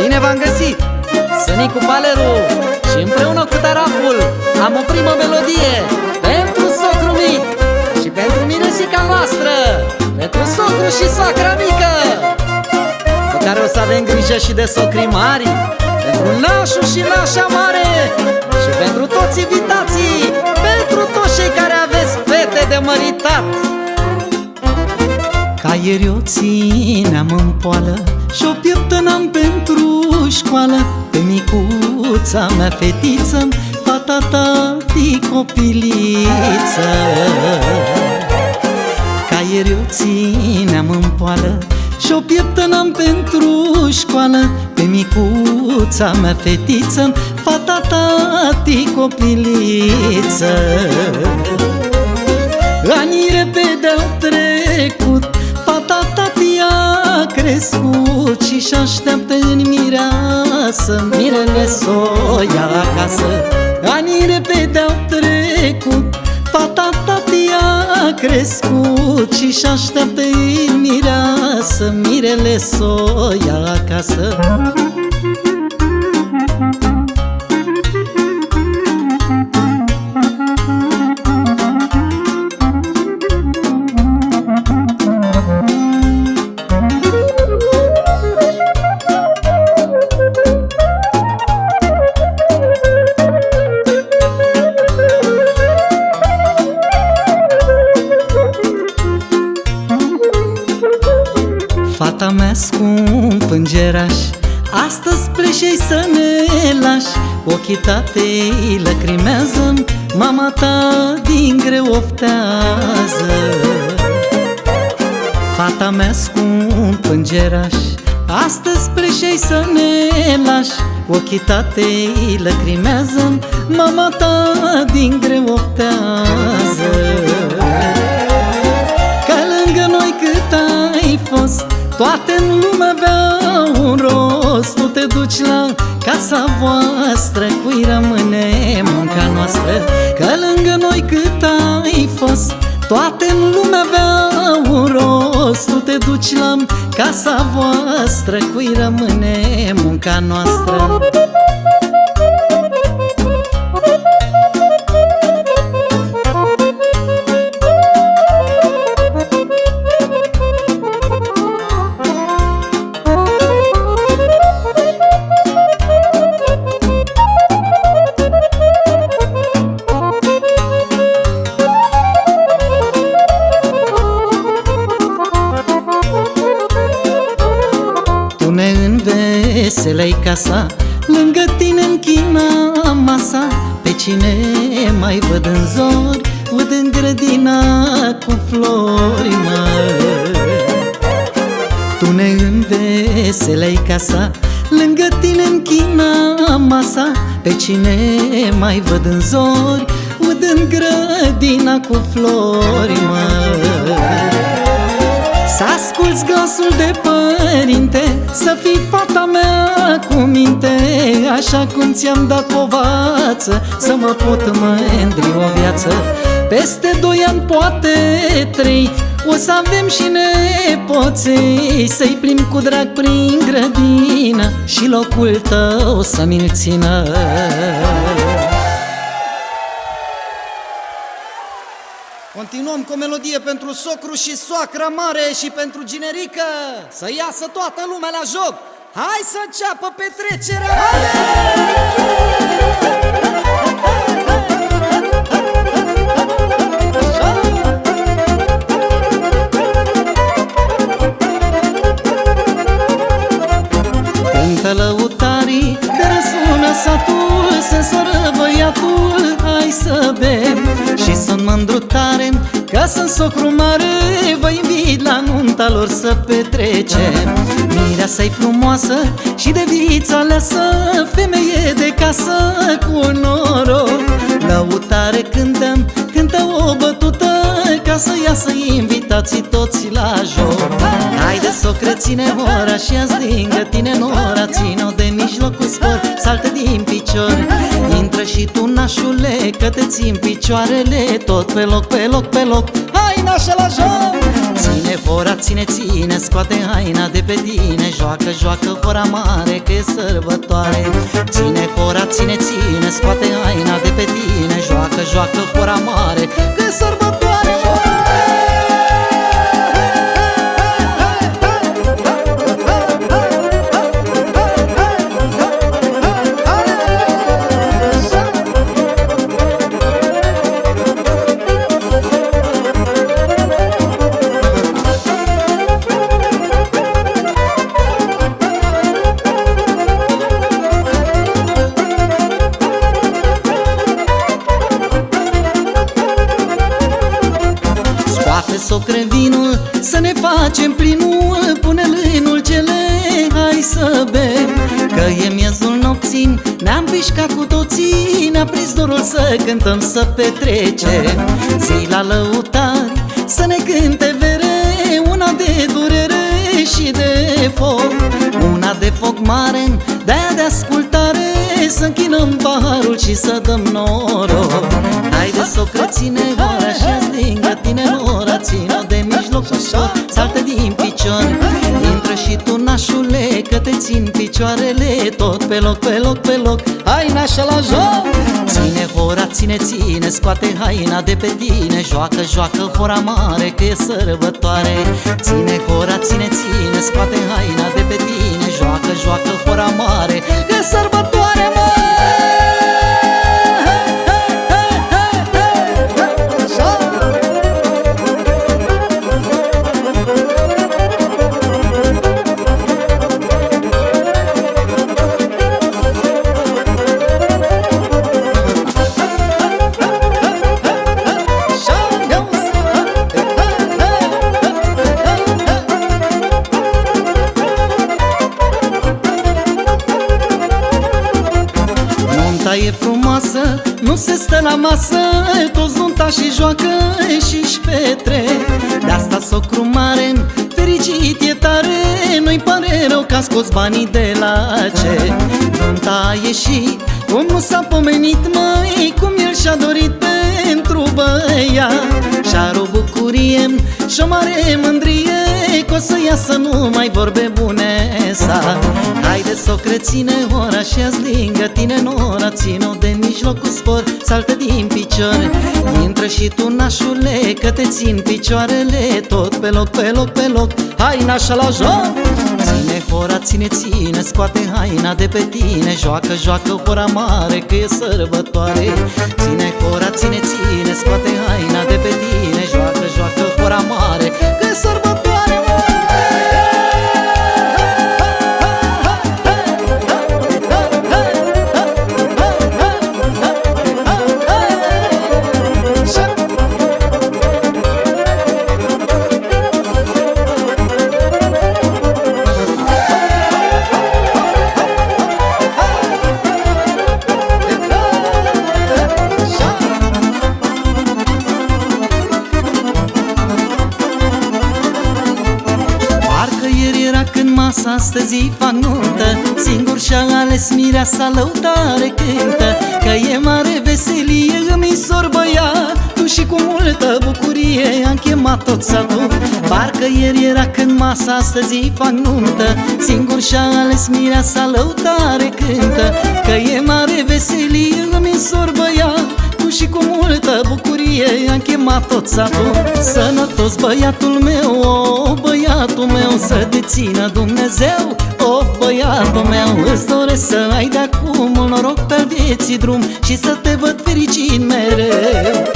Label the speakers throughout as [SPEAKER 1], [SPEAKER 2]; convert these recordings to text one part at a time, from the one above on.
[SPEAKER 1] Bine v-am găsit! Sănicu Paleru Și împreună cu Taraful Am o primă melodie Pentru socru mic Și pentru miresica noastră Pentru socru și soacra mică Cu care o să avem grijă și de socri mari Pentru nașul și nașa mare Și pentru toți invitații Pentru toți cei care aveți fete de măritat
[SPEAKER 2] Ca ieri o țineam în poală Și-o pieptănam pentru școală. Pe micuța mea fetiță Fata tati copiliță. Ca ieri o țineam în poală Și-o pieptănam pentru școală. Pe micuța mea fetiță Fata tati copiliță crescut Și-și așteaptă în mireasă Mirele să o ia acasă. Anii repede au trecut Fata tati a crescut Și-și așteaptă în mireasă Mirele să o ia acasă Astăzi pleșei să ne lași. Ochii tatei lăcrimează Mama ta din greu oftează. Fata mea scump îngeraș Astăzi pleșei să ne lași. Ochii tatei lăcrimează Mama ta din greu oftează. Ca lângă noi cât ai fost Toate în lume aveau un rost Nu te duci la casa voastră Cui rămâne munca noastră Că lângă noi cât ai fost. Toate în lume aveau un rost Nu te duci la casa voastră Cui rămâne munca noastră casa Lângă tine închina masa. Pe cine mai văd în zori Ud în grădina cu flori măi Tu ne înveselei casa Lângă tine închina masa. Pe cine mai văd în zori Ud în grădina cu flori măi să asculți glasul de părinte Să fii fata mea cu minte Așa cum ți-am dat povață Să mă pot mândri o viață. Peste doi ani, poate trei O să avem și nepoței Să-i plim cu drag prin grădină Și locul tău să mi-l țină
[SPEAKER 1] Continuăm cu o melodie pentru socru și soacra mare și pentru ginerică Să iasă toată lumea la joc Hai să înceapă petrecerea mare!
[SPEAKER 2] Satul Se soră băiatul, hai să bem. Și sunt mândru tare, că sunt socru mare Vă invit la nunta lor să petrecem. Mireasa-i frumoasă și de viță aleasă Femeie de casă cu noroc. Lăutare cântăm, cântă o bătută Ca să iasă invitații toți la joc. Haide socră, ține ora și azi lângă tine nora Ține-o de mijloc cu spor, saltă din picior. Intră și tu nașule, că te țin picioarele Tot pe loc, pe loc, pe loc. Hai nașa la joc! Ține fora, ține, ține, scoate haina de pe tine. Joacă, joacă fora mare, că e sărbătoare. Ține fora, ține, ține, scoate haina de pe tine. Joacă, joacă fora mare, că e sărbătoare cântăm, să petrecem Zi la lăutari, să ne cânte vere Una de durere și de foc. Una de foc mare, de-aia de ascultare Să închinăm paharul și să dăm nașule, că te țin picioarele Tot pe loc, pe loc, pe loc, hai nașa la joc. Ține hora, ține, ține, scoate haina de pe tine. Joacă, joacă hora mare, că e sărbătoare. Ține hora, ține, ține, scoate haina de pe tine. Joacă, joacă hora mare, că e sărbătoare, mă! Frumoasă, nu se stă la masă Toți nunta și joacă și-și petrec. De asta socru mare, fericit e tare Nu-i pare rău că a scos banii de la ce? Nunta a ieșit, cum nu s-a pomenit măi Cum el și-a dorit pentru băiat Și-ar o bucurie și o mare mândrie Că o să iasă numai vorbe bune sa. Haide socre, ține ora și azi lângă tine nora Ține-o de mijloc cu spor, saltă din picior. Intră și tu nașule, că te țin picioarele Tot pe loc, pe loc, pe loc, hai nașa la joc Ține hora, ține, ține, scoate haina de pe tine. Joacă, joacă hora mare, că e sărbătoare. Ține hora, ține, ține, scoate haina de pe tine. Joacă, joacă hora mare, că e sărbătoare masa astăzi fac nuntă Singur și-a ales mireasa lăutare cântă Că e mare veselie îmi sor băiatul Și cu multă bucurie am chemat tot satul Parcă ieri era când masa astăzi fac nuntă. Singur și-a ales mireasa lăutare cântă Că e mare veselie îmi sor băiatul și cu multă bucurie am chemat tot satul Sănătos băiatul meu, o băiatul meu Să te țină Dumnezeu, o băiatul meu Îți doresc să ai de acum un noroc pe vieții drum Și să te văd fericit mereu.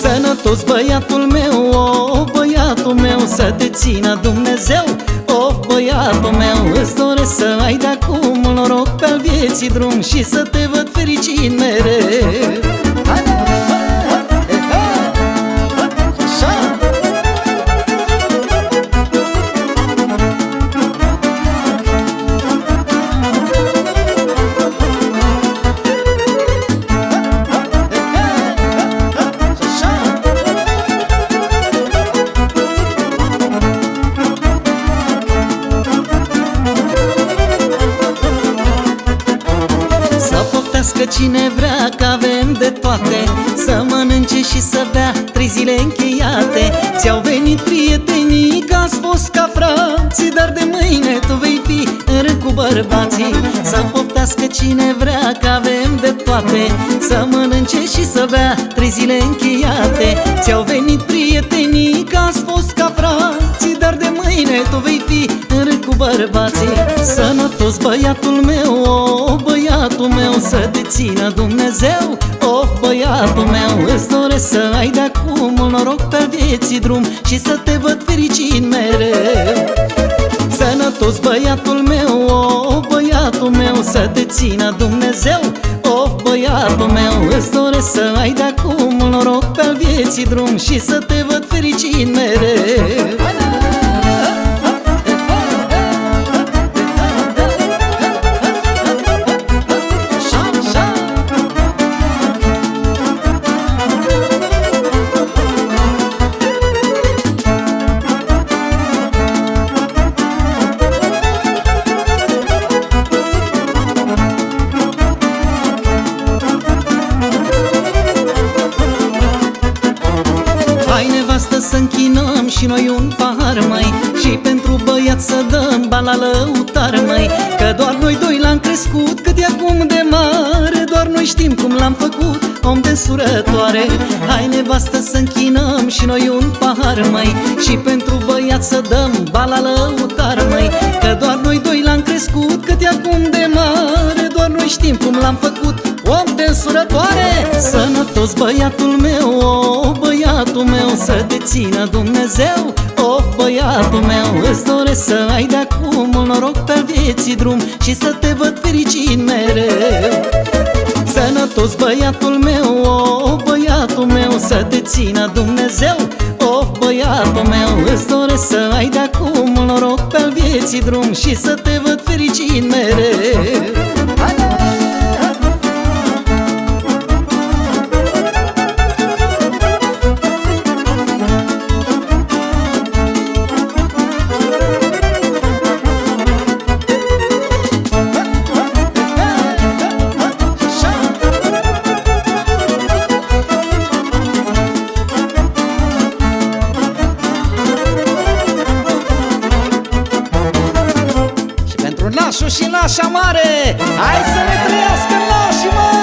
[SPEAKER 2] Sănătos băiatul meu, o băiatul meu Să te țină Dumnezeu, o băiatul meu Îți doresc să ai de acum un noroc pe vieții drum Și să te văd fericit mereu cine vrea că avem de toate Să mănânce și să bea trei zile încheiate. Ți-au venit prietenii că ați fost ca frații Dar de mâine tu vei fi în rând cu bărbații. Să poftească cine vrea că avem de toate Să mănânce și să bea trei zile încheiate. Ți-au venit prietenii că ați fost ca frații Dar de mâine tu vei fi în rând cu bărbații. Sănătos băiatul meu, o băiatul meu Să te țină Dumnezeu, of băiatul meu Îți doresc să ai de acum un noroc pe vieții drum Și să te văd fericit mereu. Sănătos băiatul meu, o băiatul meu Să te țină Dumnezeu, of băiatul meu Îți doresc să ai de acum un noroc pe vieții drum Și să te văd fericit mereu Hai nevastă să închinăm și noi un pahar mai Și pentru băiat să dăm bani la lăutar mai Că doar noi doi l-am crescut cât e acum de mare. Doar noi știm cum l-am făcut om de surătoare Sănătos băiatul meu, o băiatul meu Să te țină Dumnezeu, of băiatul meu Îți doresc să ai de acum un noroc pe vieții drum Și să te văd fericit mereu. Sănătos băiatul meu, o băiatul meu Să te țină Dumnezeu, of băiatul meu Îți doresc să ai de acum un noroc pe vieții drum Și să te văd fericit mereu
[SPEAKER 1] nașul și nașa mare Hai să ne trăiască nașii mă!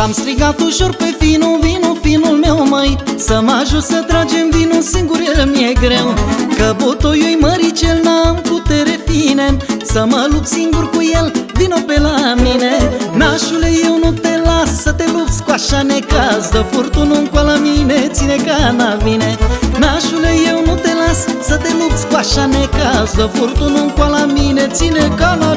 [SPEAKER 2] L-am strigat ușor pe finul, vinul, finul meu măi. Să mă ajut să tragem vinul singur, el mi-e greu. Că butoiul-i măricel, n-am putere fine. Să mă lupt singur cu el, vino pe la mine. Nașule, eu nu te las să te lupți cu așa necaz. Dă furtunul cu la mine, ține cana vine Nașule, eu nu te las să te lupți cu așa necaz. Dă furtunul cu la mine, ține cana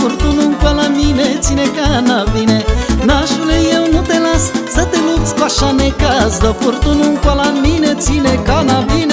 [SPEAKER 2] necaz Dă furtunul cu la mine, ține cana vine. Nașule, eu nu te las să te lupți cu așa necaz. Dă furtunul cu la mine, ține cana bine,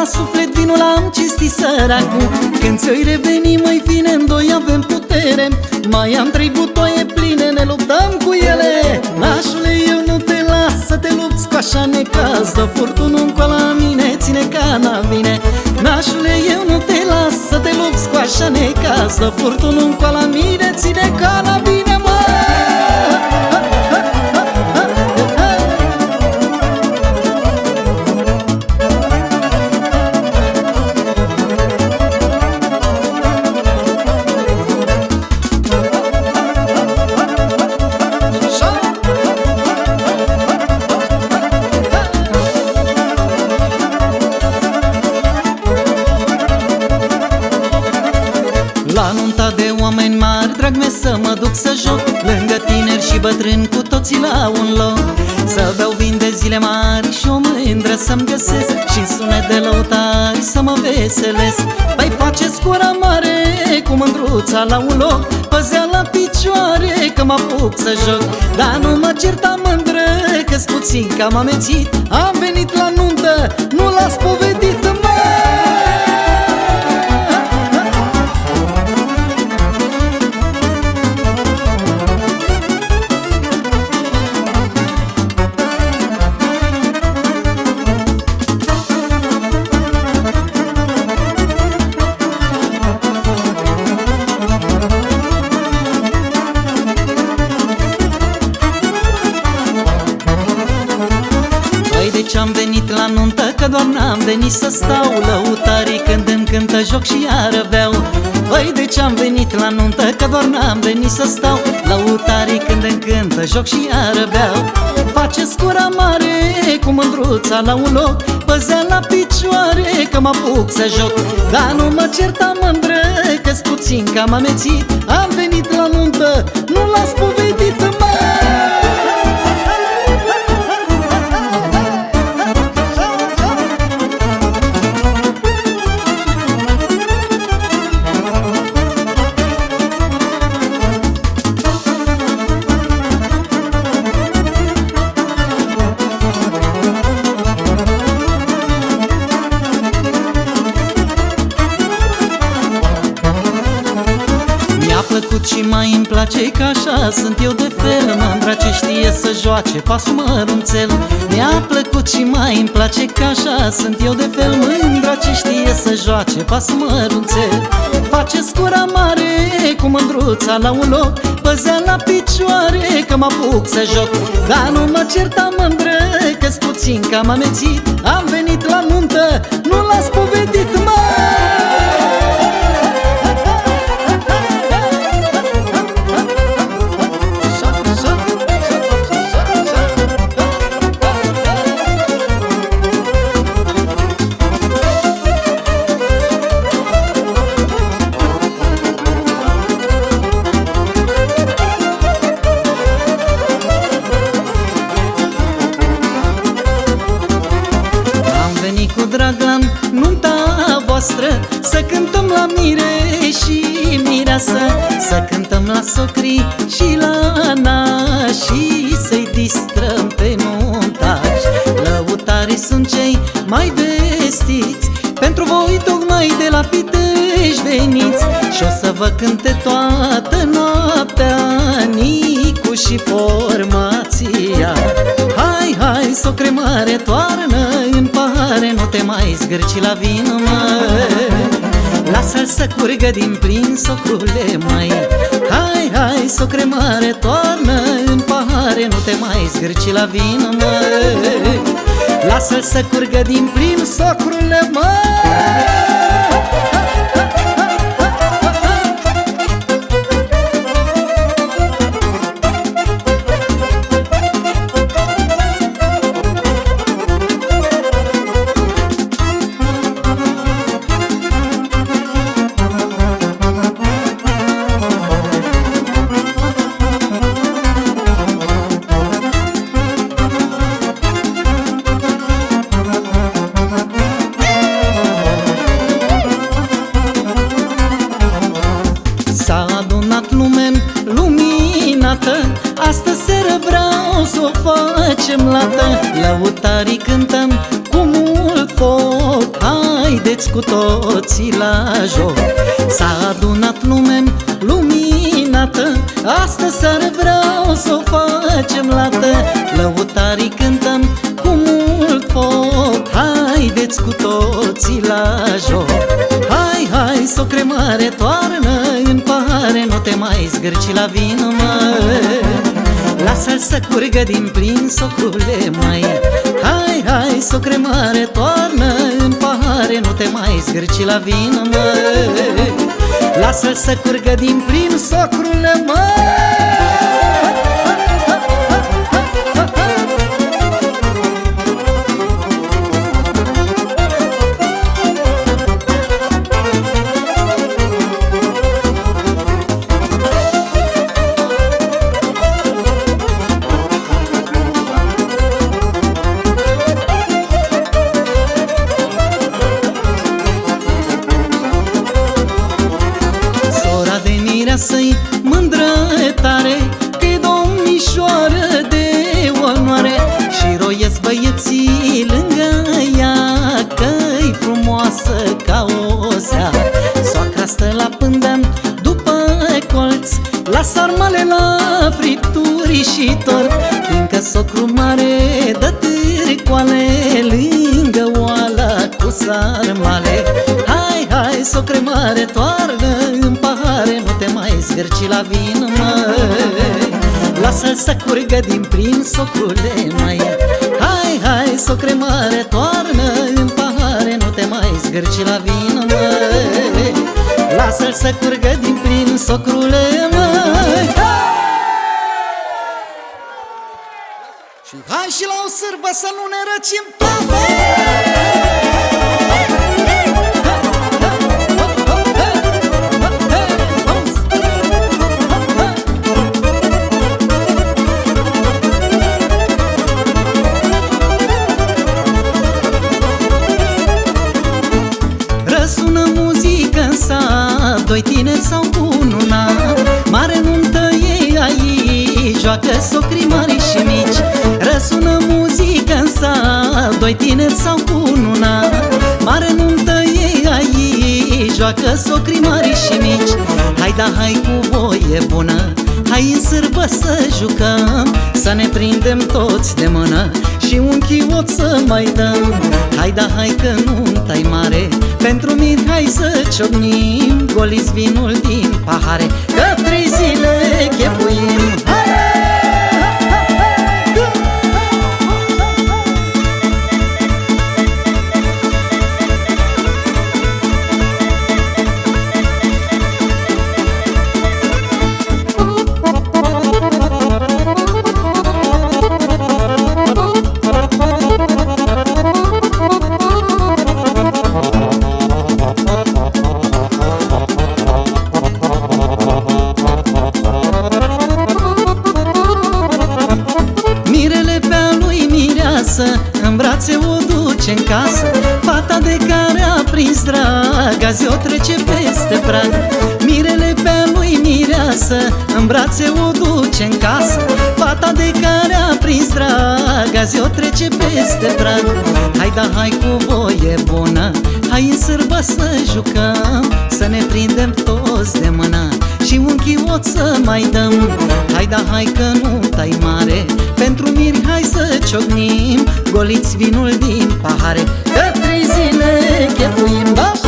[SPEAKER 2] la suflet vinul am cinstit săracul. Când ți-oi reveni mai fine în doi avem putere. Mai am trei butoaie pline, ne luptăm cu ele. Nașule, eu nu te las să te lupți cu așa necaz. Dă furtunul la mine, ține cana vine Nașule, eu nu te las să te lupți cu așa necaz. Dă furtunul la mine, ține cana bine, să mă duc să joc Lângă tineri și bătrâni, cu toții la un loc. Să beau vin de zile mari și o mândră să-mi găsesc și sunet de lăutari să mă veselesc. Păi faceți cura mare cu mândruța la un loc Păzea la picioare că mă apuc să joc. Dar nu mă certa mândră că-s puțin că am amețit. Am venit la nuntă, nu l-a spovedit venit să stau Lăutarii când îmi cântă joc și iară beau. Păi de ce-am venit la nuntă? Că doar n-am venit să stau? Lăutarii când îmi cântă joc și iară beau. Face scura mare cu mândruța la un loc Păzea la picioare că mă apuc să joc. Dar nu mă certa mândră că-s puțin că am amețit. Am venit la nuntă, sunt eu de fel Mândra ce știe să joace? Pasul mărunțel Mi-a plăcut și mai îmi place că așa. Sunt eu de fel Mândra ce știe să joace? Pasul mărunțel Face scura mare cu mândruța la un loc. Păzea la picioare că mă apuc să joc. Dar nu mă certa mândră că-s puțin că am amețit. Am venit la nuntă, nu și formația Hai, hai, socre mare, toarnă în pahare Nu te mai zgârci la vin, măi Lasă-l să curgă din plin, socrule, mai. Hai, hai, socre mare, toarnă în pahare Nu te mai zgârci la vin, măi Lasă-l să curgă din plin, socrule, măi facem lată Lăutarii cântăm cu mult foc. Haideți cu toții la joc. S-a adunat lume luminată Astăzi seară vreau să o facem lată. Lăutarii cântăm cu mult foc. Haideți cu toții la joc. Hai, hai, socre mare, toarnă în pahare Nu te mai zgârci la vină, măi Lasă-l să curgă din plin, socrule, mai Hai, hai, socre mare, toarnă în pahare Nu te mai zgârci la vină, măi. Lasă-l să curgă din plin, socrule, măi mai zgârci la vin, măi. Lasă-l să curgă din plin, socrule, mai Hai, hai, socre mare, toarnă în pahare Nu te mai zgârci la vin, măi. Lasă-l să curgă din plin, socrule, măi. Și hai și la o sârbă să nu ne răcim toate Doi tineri s-au cununat Mare nuntă ei aici Joacă socrii mari și mici. Răsună muzică în sat Doi tineri s-au cununat Mare nuntă ei aici Joacă socrii mari și mici. Hai da, hai cu voie bună Hai în sârbă să jucăm. Să ne prindem toți de mână Și un chiot să mai dăm. Hai da, hai că nu-i mare Pentru mine hai să ciocnim. Goliți vinul din pahare Că trei zile chefuim casă Fata de care a prins drag Azi o trece peste prag. Mirele pe lui mireasă În brațe o duce în casă. Fata de care a prins drag Azi o trece peste prag. Hai da, hai cu voie bună Hai în sârbă să jucăm. Să ne prindem toți de mână Și un chiot să mai dăm. Hai da, hai că nu tai mare Pentru miri hai să ciocnim. Goliți vinul din pahare. Că trei zile chefuim da?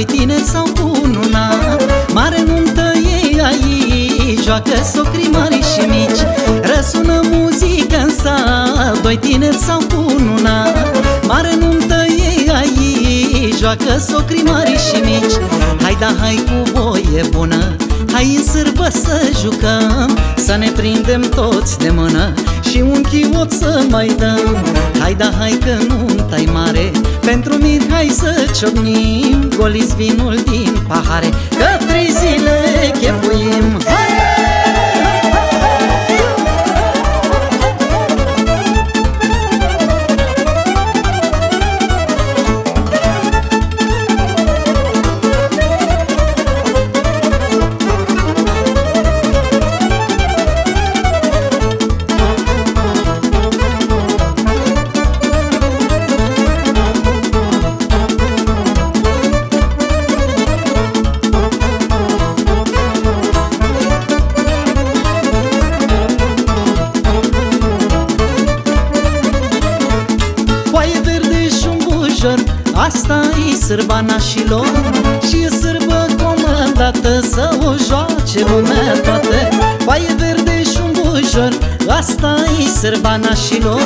[SPEAKER 2] Doi tineri s-au cununat Mare nuntă ei aici Joacă socrii mari și mici. Răsună muzică în sat Doi tineri s-au cununat Mare nuntă ei aici Joacă socrii mari și mici. Hai da, hai cu voie bună Hai în sârbă să jucăm. Să ne prindem toți de mână Și un chiot să mai dăm. Hai da, hai că nu tai mare Pentru mine hai să ciocnim. Goliți vinul din pahare Că trei zile chefuim. Hai! Asta e sârba nașilor Și e sârbă comandată Să o joace lumea toată Foaie verde și un bujor asta e sârba nașilor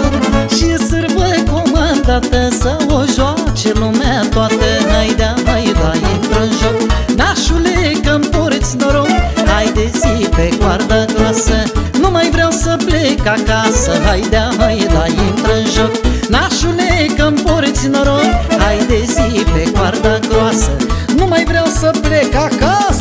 [SPEAKER 2] Și e sârbă comandată Să o joace lumea toată Haidea, haida, intră în joc Nașule că-mi porți noroc. Haide zi pe coarda groasă Nu mai vreau să plec acasă. Haidea, haida, intră în joc Nașule că-mi porți noroc. Haide zi pe coarda groasă. Nu mai vreau să plec acasă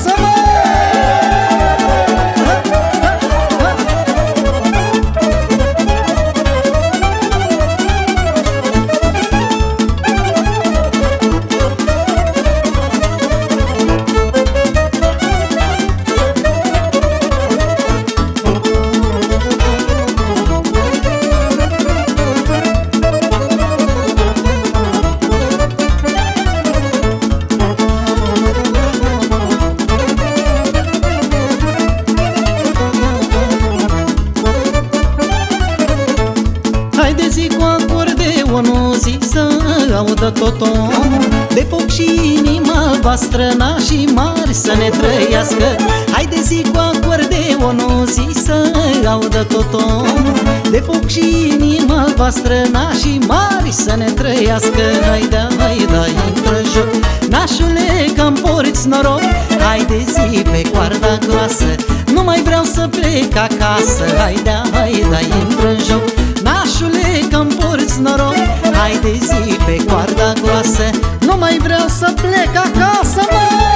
[SPEAKER 2] să audă tot omul De foc și inima albastră și mari să ne trăiască. Haide, haide, intră în joc Nașule că-mi porți noroc Haide zi pe coarda groasă. Nu mai vreau să plec acasă. Haide, haide, intră în joc. Nașule că-mi porți noroc Haide zi pe coarda groasă. Nu mai vreau să plec acasă, mă!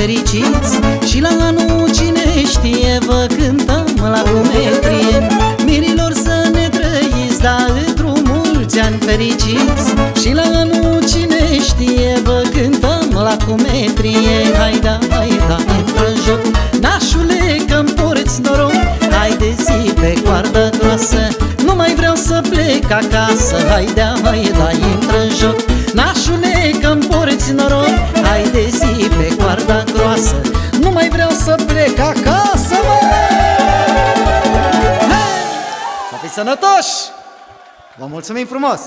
[SPEAKER 2] Fericiți. Și la anul cine știe Vă cântăm la cumetrie Mirilor să ne trăiți Da, într-un mulți ani fericiți. Și la anul cine știe Vă cântăm la cumetrie Haida, haida, intră în joc. Nașule că-mi porți noroc Haide zi pe coarda groasă. Nu mai vreau să plec acasă Haidea, haida, intră în joc. Nașule că-mi porți noroc Haide zi pe coarda groasă Nu mai vreau să plec acasă, mă! Hai! Să fiți sănătoși! Vă mulțumim frumos!